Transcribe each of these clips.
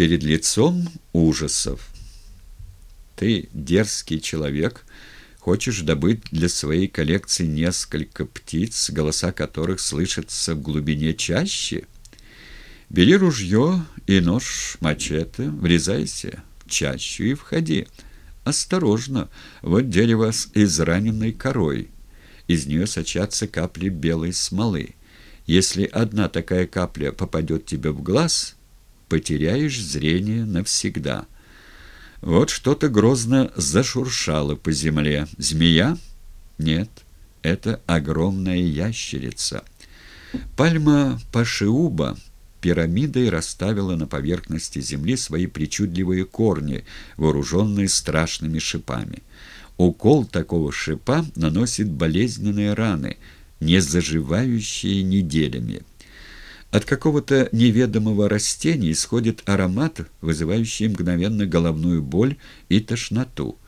перед лицом ужасов. Ты дерзкий человек, хочешь добыть для своей коллекции несколько птиц, голоса которых слышатся в глубине чаще? Бери ружье и нож, мачете, врезайся в чащу и входи. Осторожно, вот дерево с израненной корой. Из нее сочатся капли белой смолы. Если одна такая капля попадет тебе в глаз, потеряешь зрение навсегда. Вот что-то грозно зашуршало по земле. Змея? Нет, это огромная ящерица. Пальма Пашиуба пирамидой расставила на поверхности земли свои причудливые корни, вооруженные страшными шипами. Укол такого шипа наносит болезненные раны, не заживающие неделями. От какого-то неведомого растения исходит аромат, вызывающий мгновенно головную боль и тошноту.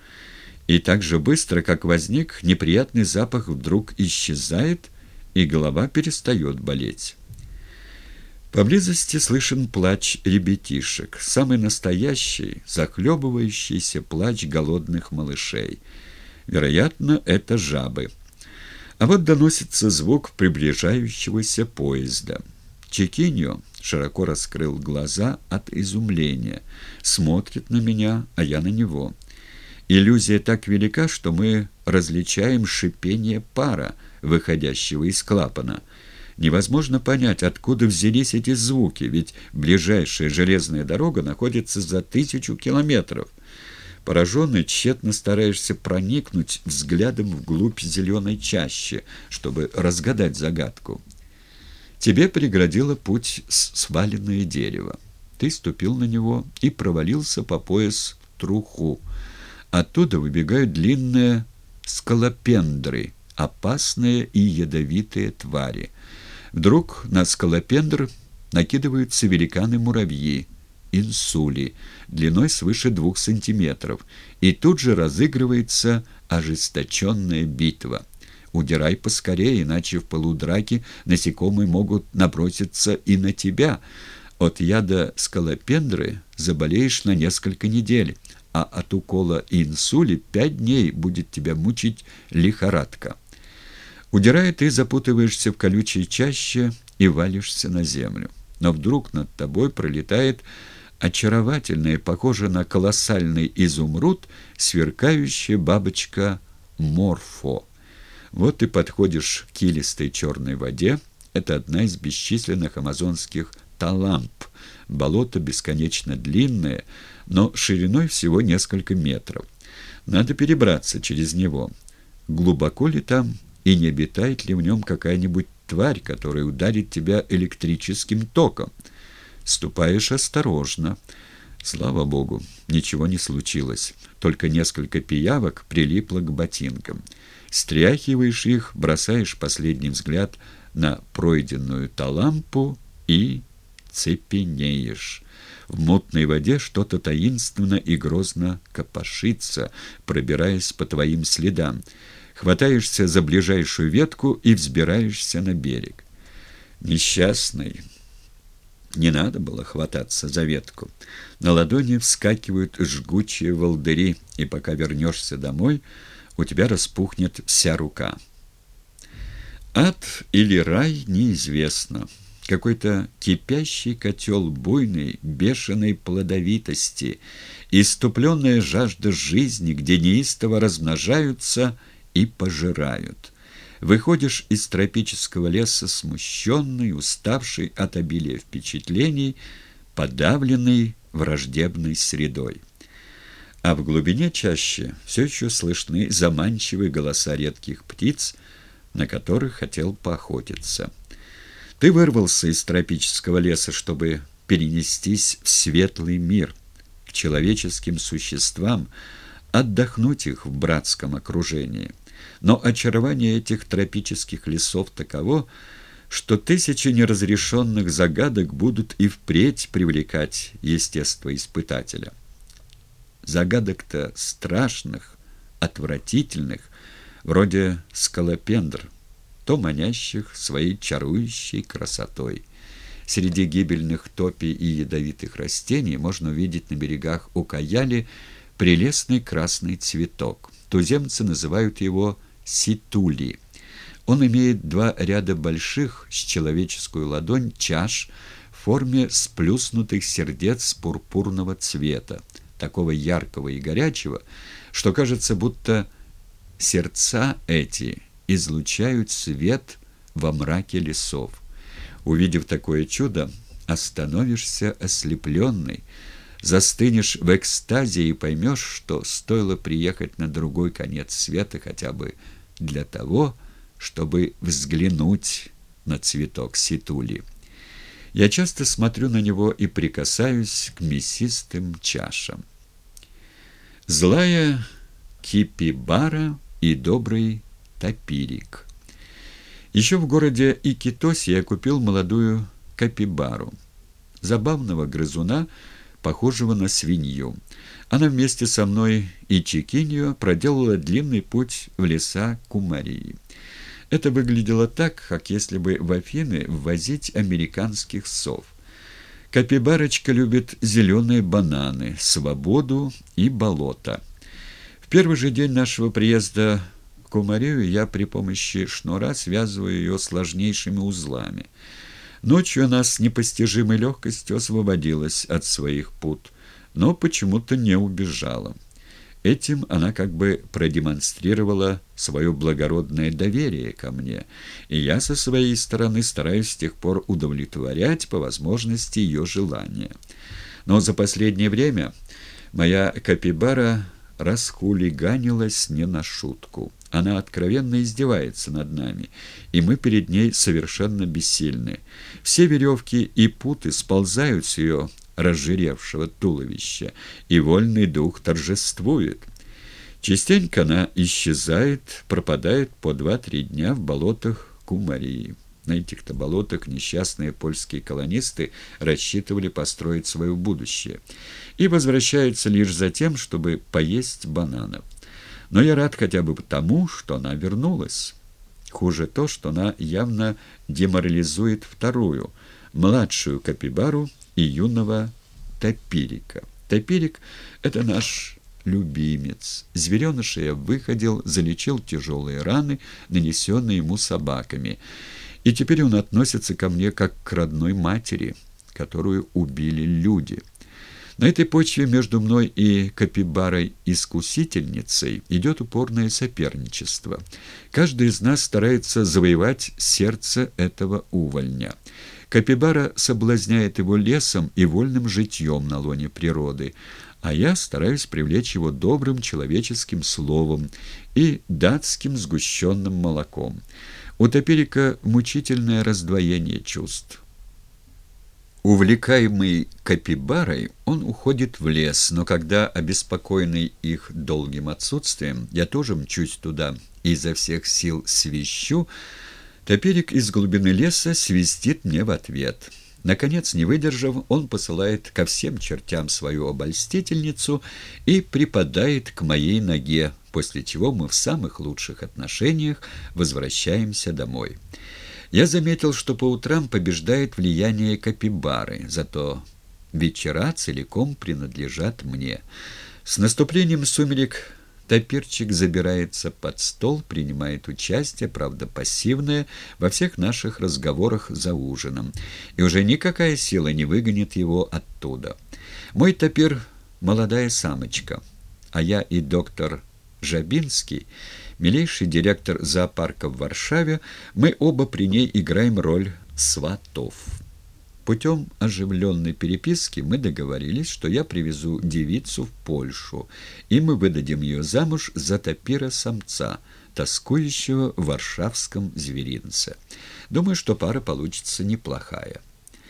И так же быстро, как возник, неприятный запах вдруг исчезает, и голова перестает болеть. Поблизости слышен плач ребятишек, самый настоящий, захлебывающийся плач голодных малышей. Вероятно, это жабы. А вот доносится звук приближающегося поезда. Чекиньо широко раскрыл глаза от изумления. Смотрит на меня, а я на него. Иллюзия так велика, что мы различаем шипение пара, выходящего из клапана. Невозможно понять, откуда взялись эти звуки, ведь ближайшая железная дорога находится за тысячу километров. Пораженный, тщетно стараешься проникнуть взглядом вглубь зеленой чащи, чтобы разгадать загадку. Тебе преградило путь сваленное дерево. Ты ступил на него и провалился по пояс в труху. Оттуда выбегают длинные скалопендры, опасные и ядовитые твари. Вдруг на скалопендр накидываются великаны-муравьи, инсули, длиной свыше двух сантиметров, и тут же разыгрывается ожесточенная битва — Удирай поскорее, иначе в полудраке насекомые могут наброситься и на тебя. От яда скалопендры заболеешь на несколько недель, а от укола инсули пять дней будет тебя мучить лихорадка. Удирая, ты запутываешься в колючей чаще и валишься на землю. Но вдруг над тобой пролетает очаровательная, похожая на колоссальный изумруд, сверкающая бабочка Морфо. Вот ты подходишь к килистой черной воде. Это одна из бесчисленных амазонских таламп. Болото бесконечно длинное, но шириной всего несколько метров. Надо перебраться через него. Глубоко ли там и не обитает ли в нем какая-нибудь тварь, которая ударит тебя электрическим током? Ступаешь осторожно. Слава богу, ничего не случилось. Только несколько пиявок прилипло к ботинкам. Стряхиваешь их, бросаешь последний взгляд на пройденную талампу и цепенеешь. В мутной воде что-то таинственно и грозно копошится, пробираясь по твоим следам. Хватаешься за ближайшую ветку и взбираешься на берег. Несчастный, не надо было хвататься за ветку. На ладони вскакивают жгучие волдыри, и пока вернешься домой, у тебя распухнет вся рука. Ад или рай неизвестно. Какой-то кипящий котел буйной, бешеной плодовитости, иступленная жажда жизни, где неистово размножаются и пожирают. Выходишь из тропического леса смущенный, уставший от обилия впечатлений, подавленный враждебной средой. А в глубине чаще все еще слышны заманчивые голоса редких птиц, на которых хотел поохотиться. Ты вырвался из тропического леса, чтобы перенестись в светлый мир, к человеческим существам, отдохнуть их в братском окружении. Но очарование этих тропических лесов таково, что тысячи неразрешенных загадок будут и впредь привлекать естествоиспытателя. Загадок-то страшных, отвратительных, вроде скалопендр, то манящих своей чарующей красотой. Среди гибельных топий и ядовитых растений можно увидеть на берегах Укаяли прелестный красный цветок. Туземцы называют его ситули. Он имеет два ряда больших с человеческую ладонь чаш в форме сплюснутых сердец пурпурного цвета, такого яркого и горячего, что кажется, будто сердца эти излучают свет во мраке лесов. Увидев такое чудо, остановишься ослепленный, застынешь в экстазе и поймешь, что стоило приехать на другой конец света хотя бы для того, чтобы взглянуть на цветок ситули. Я часто смотрю на него и прикасаюсь к мясистым чашам. Злая кипибара и добрый топирик. Еще в городе Икитосе я купил молодую капибару, забавного грызуна, похожего на свинью. Она вместе со мной и Чикинью проделала длинный путь в леса Кумарии. Это выглядело так, как если бы в Афины ввозить американских сов. Капибарочка любит зеленые бананы, свободу и болото. В первый же день нашего приезда в Кумарию я при помощи шнура связываю ее сложнейшими узлами. Ночью она с непостижимой легкостью освободилась от своих пут, но почему-то не убежала. Этим она как бы продемонстрировала свое благородное доверие ко мне, и я со своей стороны стараюсь с тех пор удовлетворять по возможности ее желания. Но за последнее время моя капибара расхулиганилась не на шутку. Она откровенно издевается над нами, и мы перед ней совершенно бессильны. Все веревки и путы сползают с ее разжиревшего туловища, и вольный дух торжествует. Частенько она исчезает, пропадает по два-три дня в болотах Кумарии. На этих-то болотах несчастные польские колонисты рассчитывали построить свое будущее и возвращаются лишь за тем, чтобы поесть бананов. Но я рад хотя бы потому, что она вернулась. Хуже то, что она явно деморализует вторую, младшую капибару, и юного Топирика. Топирик — это наш любимец. Звереныша я выходил, залечил тяжелые раны, нанесенные ему собаками. И теперь он относится ко мне как к родной матери, которую убили люди. На этой почве между мной и Капибарой-искусительницей идет упорное соперничество. Каждый из нас старается завоевать сердце этого увольня. Капибара соблазняет его лесом и вольным житьем на лоне природы, а я стараюсь привлечь его добрым человеческим словом и датским сгущенным молоком. У Топерика мучительное раздвоение чувств. Увлекаемый капибарой, он уходит в лес, но когда, обеспокоенный их долгим отсутствием, я тоже мчусь туда и изо всех сил свищу, Топерик из глубины леса свистит мне в ответ. Наконец, не выдержав, он посылает ко всем чертям свою обольстительницу и припадает к моей ноге, после чего мы в самых лучших отношениях возвращаемся домой. Я заметил, что по утрам побеждает влияние капибары, зато вечера целиком принадлежат мне. С наступлением сумерек Топирчик забирается под стол, принимает участие, правда пассивное, во всех наших разговорах за ужином, и уже никакая сила не выгонит его оттуда. Мой топир — молодая самочка, а я и доктор Жабинский — милейший директор зоопарка в Варшаве, мы оба при ней играем роль сватов. Путем оживленной переписки мы договорились, что я привезу девицу в Польшу, и мы выдадим ее замуж за топира-самца, тоскующего в варшавском зверинце. Думаю, что пара получится неплохая.